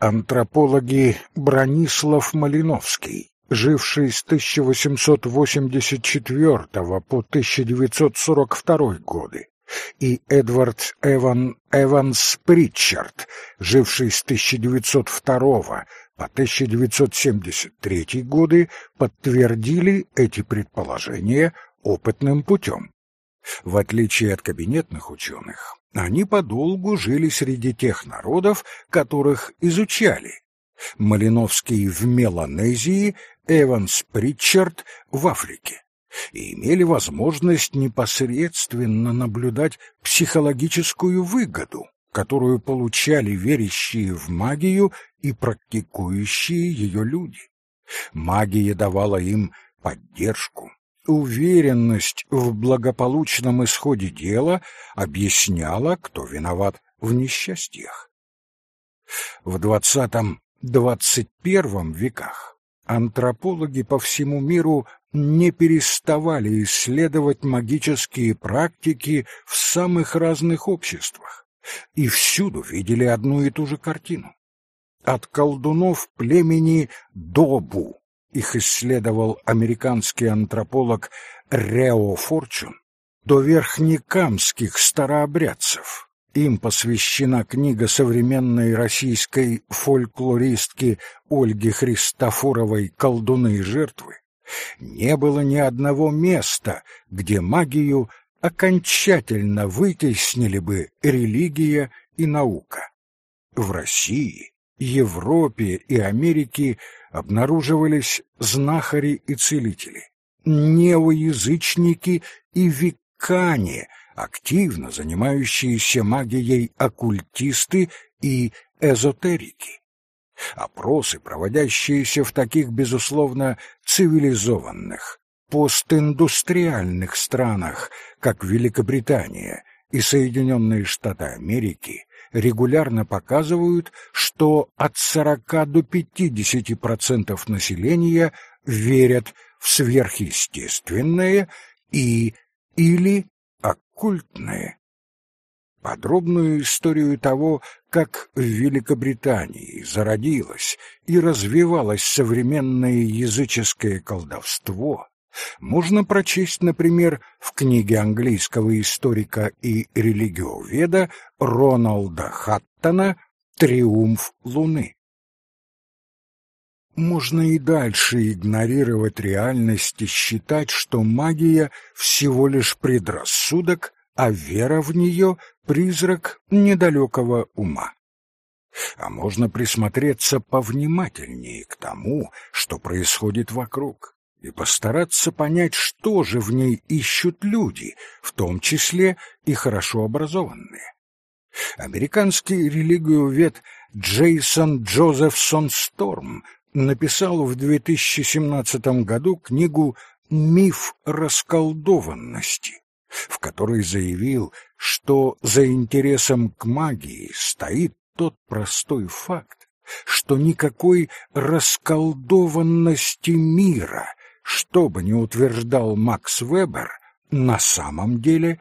антропологи Бронислав Малиновский, живший с 1884 по 1942 годы, и Эдвард Эван Эванс Притчард, живший с 1902 по 1973 годы, подтвердили эти предположения опытным путем. В отличие от кабинетных ученых, они подолгу жили среди тех народов, которых изучали. Малиновский в Меланезии, Эванс Притчард в Африке и имели возможность непосредственно наблюдать психологическую выгоду, которую получали верящие в магию и практикующие ее люди. Магия давала им поддержку, уверенность в благополучном исходе дела, объясняла, кто виноват в несчастьях. В первом веках антропологи по всему миру не переставали исследовать магические практики в самых разных обществах и всюду видели одну и ту же картину. От колдунов племени Добу, их исследовал американский антрополог Рео Форчун, до верхнекамских старообрядцев. Им посвящена книга современной российской фольклористки Ольги Христофоровой «Колдуны и жертвы», не было ни одного места, где магию окончательно вытеснили бы религия и наука. В России, Европе и Америке обнаруживались знахари и целители, неоязычники и викане, активно занимающиеся магией оккультисты и эзотерики. Опросы, проводящиеся в таких, безусловно, цивилизованных, постиндустриальных странах, как Великобритания и Соединенные Штаты Америки, регулярно показывают, что от 40 до 50% населения верят в сверхъестественное и или оккультное. Подробную историю того, как в Великобритании зародилось и развивалось современное языческое колдовство, можно прочесть, например, в книге английского историка и религиоведа Роналда Хаттона «Триумф Луны». Можно и дальше игнорировать реальность и считать, что магия всего лишь предрассудок, а вера в нее — призрак недалекого ума. А можно присмотреться повнимательнее к тому, что происходит вокруг, и постараться понять, что же в ней ищут люди, в том числе и хорошо образованные. Американский религиовед Джейсон Джозефсон Сторм написал в 2017 году книгу «Миф расколдованности», в которой заявил, что за интересом к магии стоит тот простой факт, что никакой расколдованности мира, что бы ни утверждал Макс Вебер, на самом деле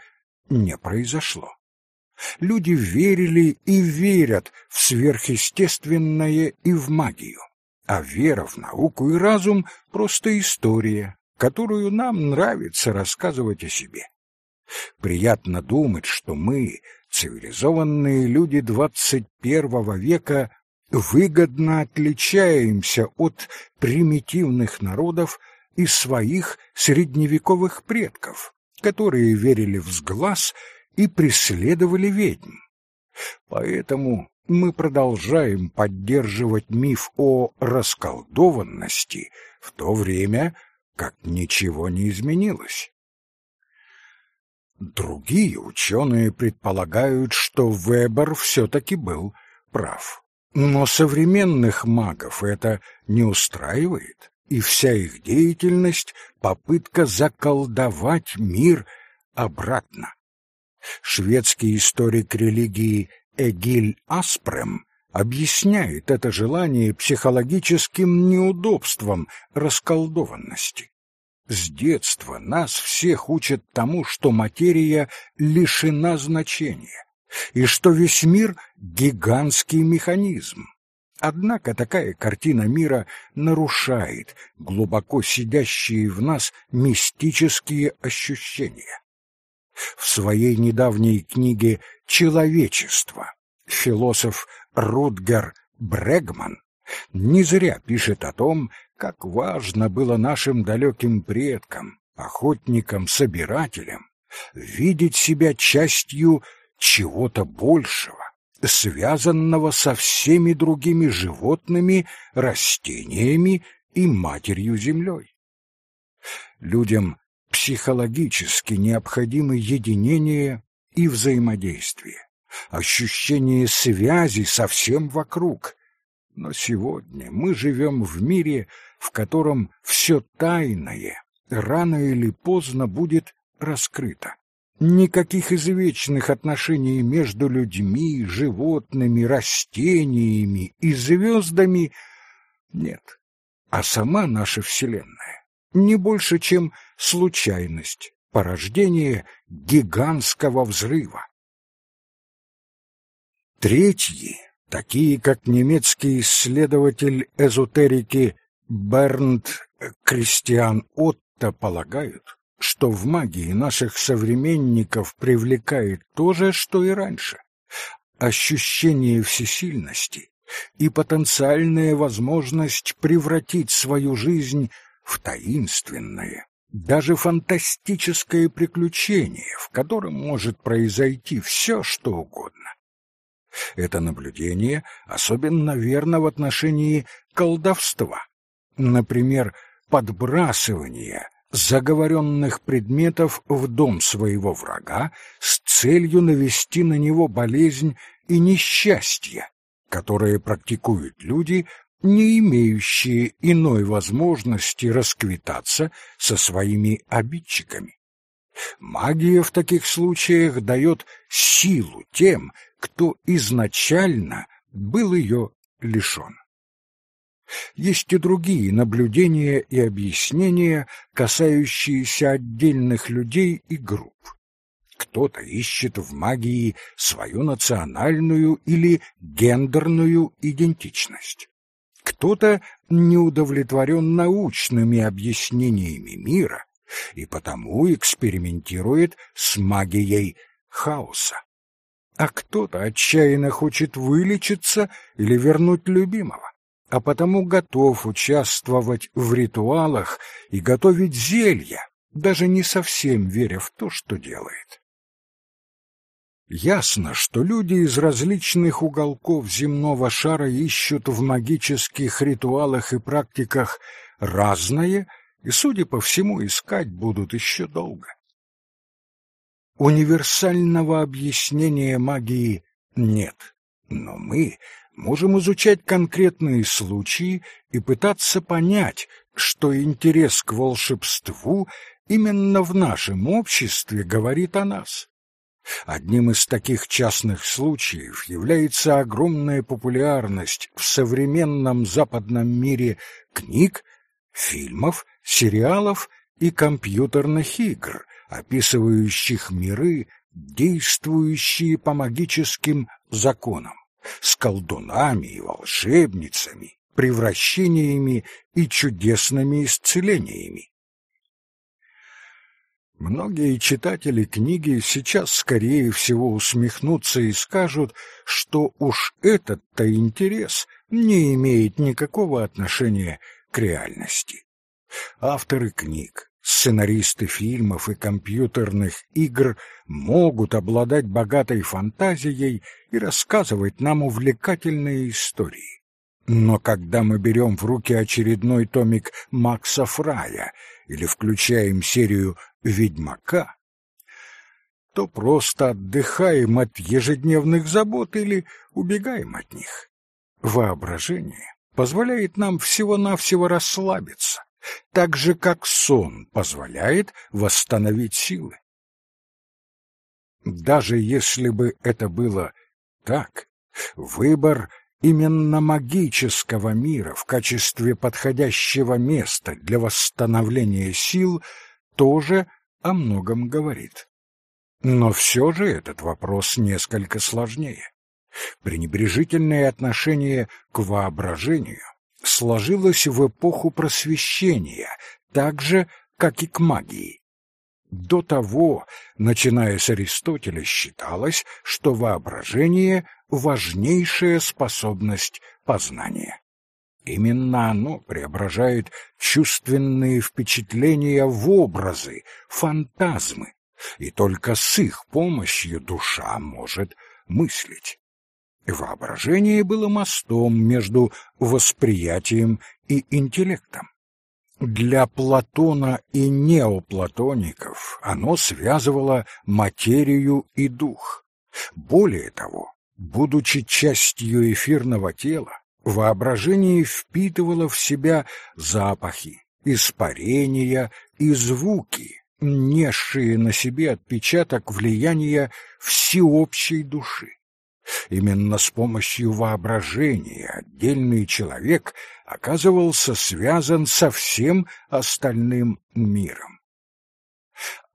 не произошло. Люди верили и верят в сверхъестественное и в магию, а вера в науку и разум — просто история, которую нам нравится рассказывать о себе. Приятно думать, что мы, цивилизованные люди первого века, выгодно отличаемся от примитивных народов и своих средневековых предков, которые верили в сглаз и преследовали ведьм. Поэтому мы продолжаем поддерживать миф о расколдованности в то время, как ничего не изменилось. Другие ученые предполагают, что Вебер все-таки был прав. Но современных магов это не устраивает, и вся их деятельность — попытка заколдовать мир обратно. Шведский историк религии Эгиль Аспрем объясняет это желание психологическим неудобством расколдованности. С детства нас всех учат тому, что материя лишена значения, и что весь мир — гигантский механизм. Однако такая картина мира нарушает глубоко сидящие в нас мистические ощущения. В своей недавней книге «Человечество» философ Рутгер Брегман не зря пишет о том, как важно было нашим далеким предкам, охотникам-собирателям, видеть себя частью чего-то большего, связанного со всеми другими животными, растениями и матерью-землей. Людям психологически необходимы единение и взаимодействие, ощущение связи со всем вокруг. Но сегодня мы живем в мире, в котором все тайное рано или поздно будет раскрыто. Никаких извечных отношений между людьми, животными, растениями и звездами нет. А сама наша Вселенная не больше, чем случайность, порождение гигантского взрыва. Третьи, такие как немецкий исследователь эзотерики Бернт Кристиан Отто, полагают, что в магии наших современников привлекает то же, что и раньше. Ощущение всесильности и потенциальная возможность превратить свою жизнь в таинственное, даже фантастическое приключение, в котором может произойти все, что угодно. Это наблюдение особенно верно в отношении колдовства. Например, подбрасывание заговоренных предметов в дом своего врага с целью навести на него болезнь и несчастье, которые практикуют люди, не имеющие иной возможности расквитаться со своими обидчиками. Магия в таких случаях дает силу тем, кто изначально был ее лишен. Есть и другие наблюдения и объяснения, касающиеся отдельных людей и групп. Кто-то ищет в магии свою национальную или гендерную идентичность. Кто-то не удовлетворен научными объяснениями мира и потому экспериментирует с магией хаоса. А кто-то отчаянно хочет вылечиться или вернуть любимого а потому готов участвовать в ритуалах и готовить зелья, даже не совсем веря в то, что делает. Ясно, что люди из различных уголков земного шара ищут в магических ритуалах и практиках разное, и, судя по всему, искать будут еще долго. Универсального объяснения магии нет, но мы можем изучать конкретные случаи и пытаться понять, что интерес к волшебству именно в нашем обществе говорит о нас. Одним из таких частных случаев является огромная популярность в современном западном мире книг, фильмов, сериалов и компьютерных игр, описывающих миры, действующие по магическим законам с колдунами и волшебницами, превращениями и чудесными исцелениями. Многие читатели книги сейчас, скорее всего, усмехнутся и скажут, что уж этот-то интерес не имеет никакого отношения к реальности. Авторы книг, Сценаристы фильмов и компьютерных игр могут обладать богатой фантазией и рассказывать нам увлекательные истории. Но когда мы берем в руки очередной томик Макса Фрая или включаем серию «Ведьмака», то просто отдыхаем от ежедневных забот или убегаем от них. Воображение позволяет нам всего-навсего расслабиться, так же, как сон позволяет восстановить силы. Даже если бы это было так, выбор именно магического мира в качестве подходящего места для восстановления сил тоже о многом говорит. Но все же этот вопрос несколько сложнее. Пренебрежительное отношение к воображению сложилось в эпоху просвещения, так же, как и к магии. До того, начиная с Аристотеля, считалось, что воображение — важнейшая способность познания. Именно оно преображает чувственные впечатления в образы, фантазмы, и только с их помощью душа может мыслить. Воображение было мостом между восприятием и интеллектом. Для Платона и неоплатоников оно связывало материю и дух. Более того, будучи частью эфирного тела, воображение впитывало в себя запахи, испарения и звуки, несшие на себе отпечаток влияния всеобщей души. Именно с помощью воображения отдельный человек оказывался связан со всем остальным миром.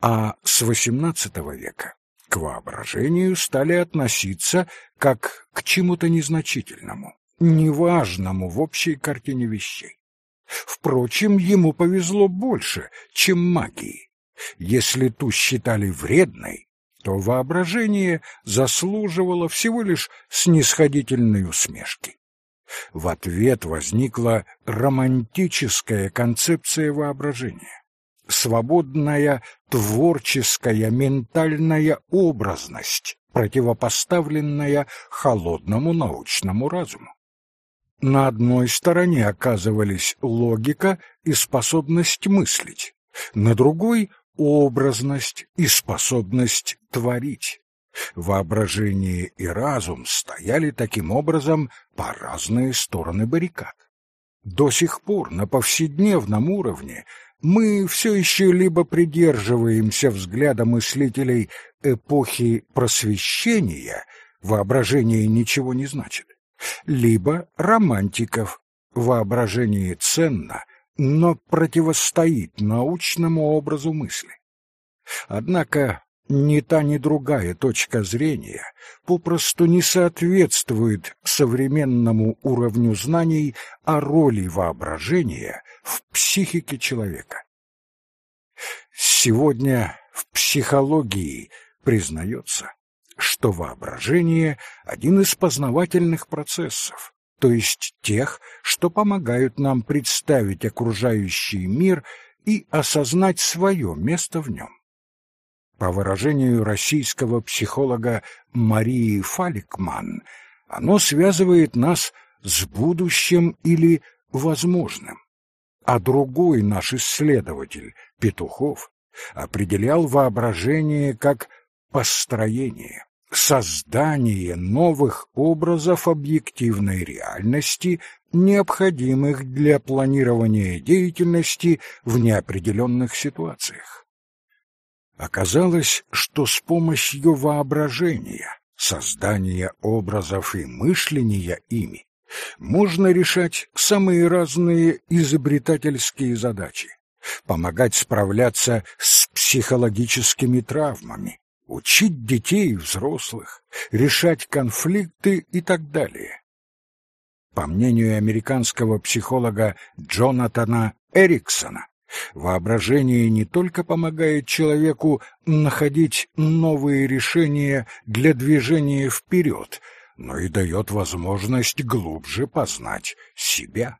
А с XVIII века к воображению стали относиться как к чему-то незначительному, неважному в общей картине вещей. Впрочем, ему повезло больше, чем магии. Если ту считали вредной, то воображение заслуживало всего лишь снисходительной усмешки. В ответ возникла романтическая концепция воображения, свободная творческая ментальная образность, противопоставленная холодному научному разуму. На одной стороне оказывались логика и способность мыслить, на другой образность и способность творить. Воображение и разум стояли таким образом по разные стороны баррикад. До сих пор на повседневном уровне мы все еще либо придерживаемся взгляда мыслителей эпохи просвещения, воображение ничего не значит, либо романтиков, воображение ценно, но противостоит научному образу мысли. Однако ни та, ни другая точка зрения попросту не соответствует современному уровню знаний о роли воображения в психике человека. Сегодня в психологии признается, что воображение — один из познавательных процессов, то есть тех, что помогают нам представить окружающий мир и осознать свое место в нем. По выражению российского психолога Марии Фаликман, оно связывает нас с будущим или возможным. А другой наш исследователь, Петухов, определял воображение как построение создание новых образов объективной реальности, необходимых для планирования деятельности в неопределенных ситуациях. Оказалось, что с помощью воображения, создания образов и мышления ими можно решать самые разные изобретательские задачи, помогать справляться с психологическими травмами, учить детей и взрослых, решать конфликты и так далее. По мнению американского психолога Джонатана Эриксона, воображение не только помогает человеку находить новые решения для движения вперед, но и дает возможность глубже познать себя.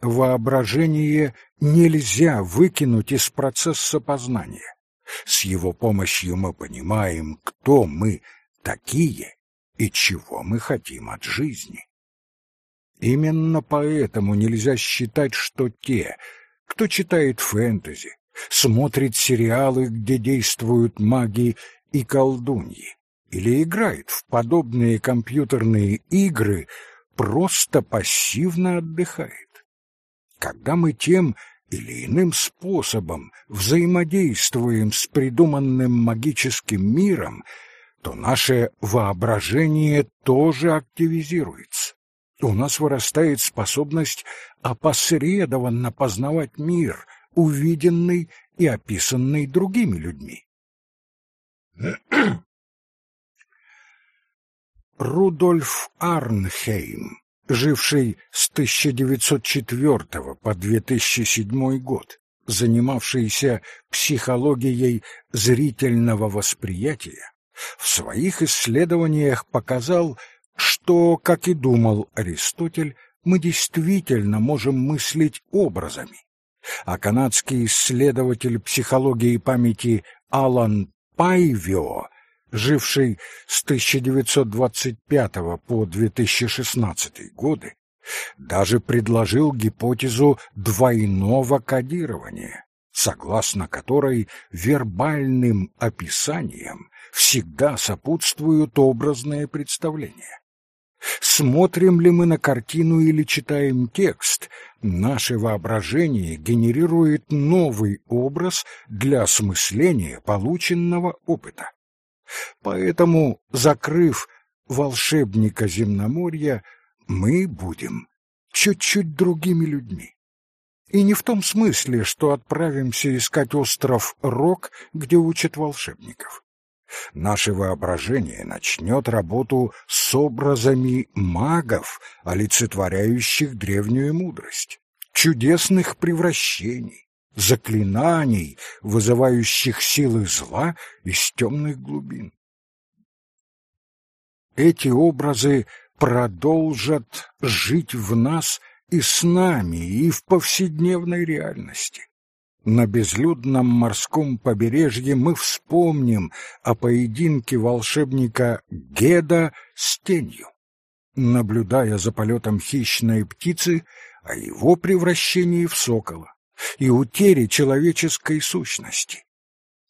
Воображение нельзя выкинуть из процесса познания. С его помощью мы понимаем, кто мы такие и чего мы хотим от жизни. Именно поэтому нельзя считать, что те, кто читает фэнтези, смотрит сериалы, где действуют маги и колдуньи, или играет в подобные компьютерные игры, просто пассивно отдыхает. Когда мы тем или иным способом взаимодействуем с придуманным магическим миром, то наше воображение тоже активизируется. У нас вырастает способность опосредованно познавать мир, увиденный и описанный другими людьми. Рудольф Арнхейм, живший с 1904 по 2007 год, занимавшийся психологией зрительного восприятия, в своих исследованиях показал, что, как и думал Аристотель, мы действительно можем мыслить образами. А канадский исследователь психологии памяти Алан Пайвио, живший с 1925 по 2016 годы, даже предложил гипотезу двойного кодирования, согласно которой вербальным описаниям всегда сопутствуют образные представления. Смотрим ли мы на картину или читаем текст, наше воображение генерирует новый образ для осмысления полученного опыта. Поэтому, закрыв волшебника земноморья, мы будем чуть-чуть другими людьми. И не в том смысле, что отправимся искать остров Рок, где учат волшебников. Наше воображение начнет работу с образами магов, олицетворяющих древнюю мудрость, чудесных превращений, заклинаний, вызывающих силы зла из темных глубин. Эти образы продолжат жить в нас и с нами, и в повседневной реальности. На безлюдном морском побережье мы вспомним о поединке волшебника Геда с тенью, наблюдая за полетом хищной птицы, о его превращении в сокола и утере человеческой сущности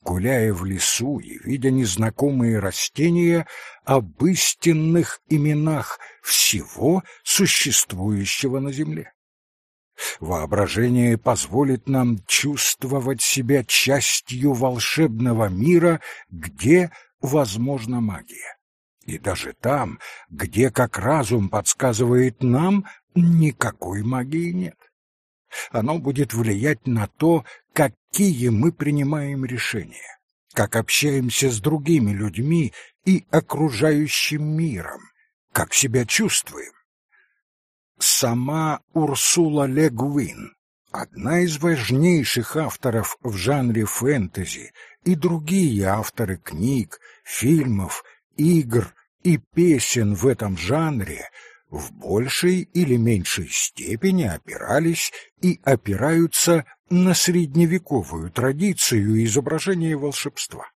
гуляя в лесу и видя незнакомые растения, об истинных именах всего существующего на земле. Воображение позволит нам чувствовать себя частью волшебного мира, где возможна магия. И даже там, где, как разум подсказывает нам, никакой магии нет. Оно будет влиять на то, какие мы принимаем решения, как общаемся с другими людьми и окружающим миром, как себя чувствуем. Сама Урсула Ле Гуин, одна из важнейших авторов в жанре фэнтези, и другие авторы книг, фильмов, игр и песен в этом жанре в большей или меньшей степени опирались и опираются на средневековую традицию изображения волшебства.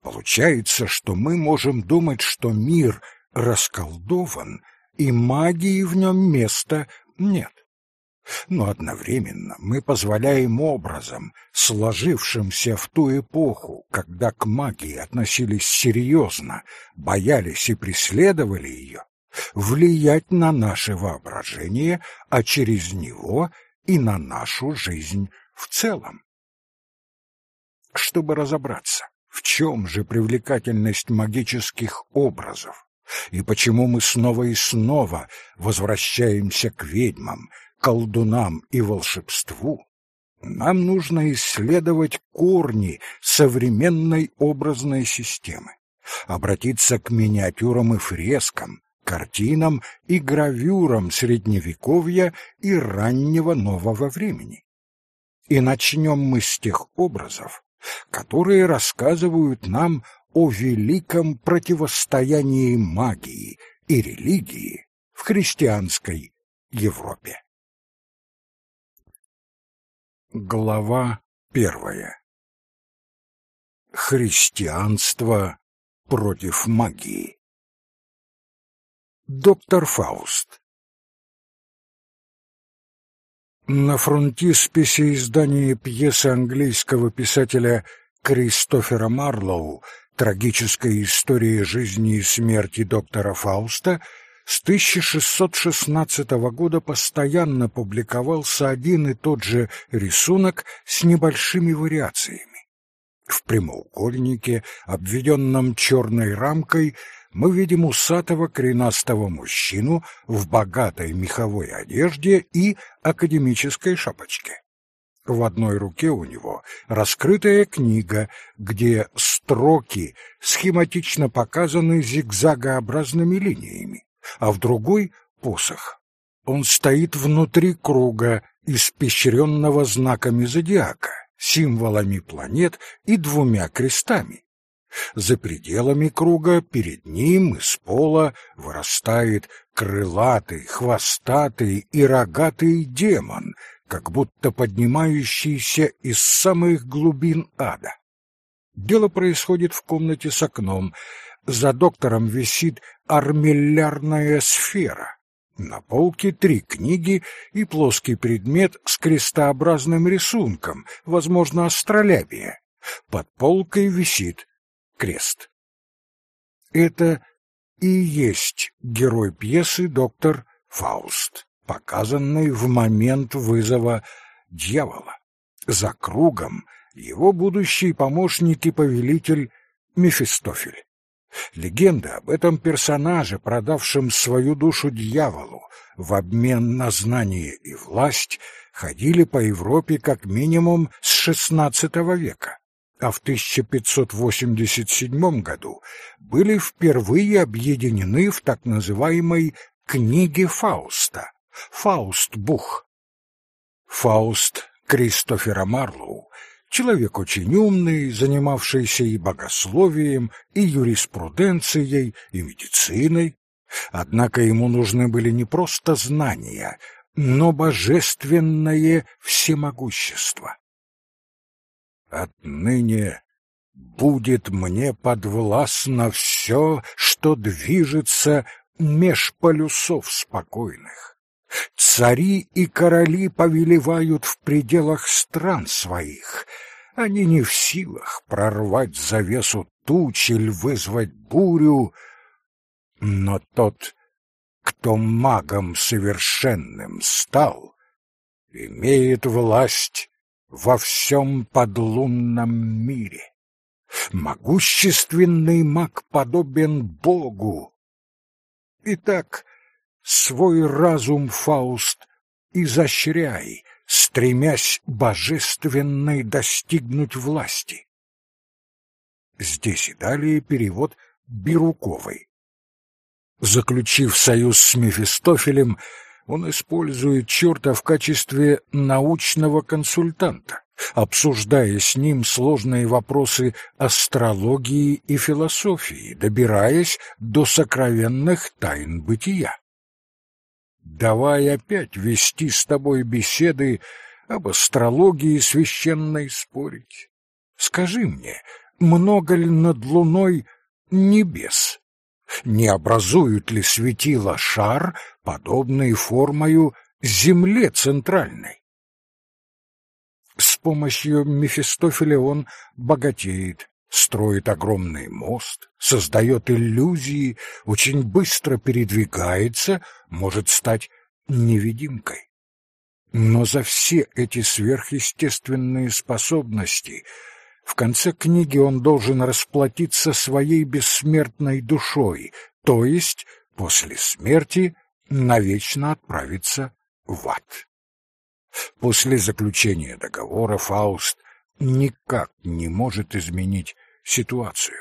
Получается, что мы можем думать, что мир расколдован, и магии в нем места нет. Но одновременно мы позволяем образом, сложившимся в ту эпоху, когда к магии относились серьезно, боялись и преследовали ее, влиять на наше воображение, а через него и на нашу жизнь в целом. Чтобы разобраться, в чем же привлекательность магических образов, и почему мы снова и снова возвращаемся к ведьмам, колдунам и волшебству, нам нужно исследовать корни современной образной системы, обратиться к миниатюрам и фрескам, картинам и гравюрам средневековья и раннего нового времени. И начнем мы с тех образов, которые рассказывают нам о великом противостоянии магии и религии в христианской Европе. Глава первая. Христианство против магии. Доктор Фауст На фронтисписе издания пьесы английского писателя Кристофера Марлоу «Трагическая история жизни и смерти доктора Фауста» с 1616 года постоянно публиковался один и тот же рисунок с небольшими вариациями. В прямоугольнике, обведенном черной рамкой, мы видим усатого коренастого мужчину в богатой меховой одежде и академической шапочке. В одной руке у него раскрытая книга, где строки схематично показаны зигзагообразными линиями, а в другой — посох. Он стоит внутри круга, испещренного знаками зодиака, символами планет и двумя крестами. За пределами круга перед ним из пола вырастает крылатый, хвостатый и рогатый демон, как будто поднимающийся из самых глубин ада. Дело происходит в комнате с окном. За доктором висит армиллярная сфера. На полке три книги и плоский предмет с крестообразным рисунком, возможно, астролябия. Под полкой висит крест. Это и есть герой пьесы доктор Фауст показанный в момент вызова дьявола. За кругом его будущий помощник и повелитель Мефистофель. Легенда об этом персонаже, продавшем свою душу дьяволу в обмен на знание и власть, ходили по Европе как минимум с XVI века, а в 1587 году были впервые объединены в так называемой «Книге Фауста», Faustbuch. Фауст Кристофера Марлоу, человек очень умный, занимавшийся и богословием, и юриспруденцией, и медициной. Однако ему нужны были не просто знания, но божественное всемогущество. Отныне будет мне подвластно все, что движется меж полюсов спокойных. Цари и короли повелевают в пределах стран своих. Они не в силах прорвать завесу туч или вызвать бурю. Но тот, кто магом совершенным стал, имеет власть во всем подлунном мире. Могущественный маг подобен Богу. Итак, свой разум, Фауст, изощряй, стремясь божественной достигнуть власти. Здесь и далее перевод Бируковой. Заключив союз с Мефистофелем, он использует черта в качестве научного консультанта, обсуждая с ним сложные вопросы астрологии и философии, добираясь до сокровенных тайн бытия давай опять вести с тобой беседы об астрологии священной спорить. Скажи мне, много ли над луной небес? Не образуют ли светила шар, подобный формою Земле центральной? С помощью Мефистофеля он богатеет, строит огромный мост, создает иллюзии, очень быстро передвигается, может стать невидимкой. Но за все эти сверхъестественные способности в конце книги он должен расплатиться своей бессмертной душой, то есть после смерти навечно отправиться в ад. После заключения договора Фауст никак не может изменить ситуацию.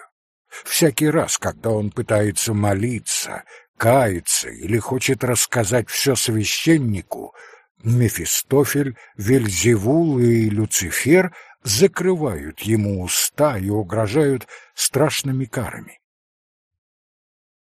Всякий раз, когда он пытается молиться, каяться или хочет рассказать все священнику, Мефистофель, Вельзевул и Люцифер закрывают ему уста и угрожают страшными карами.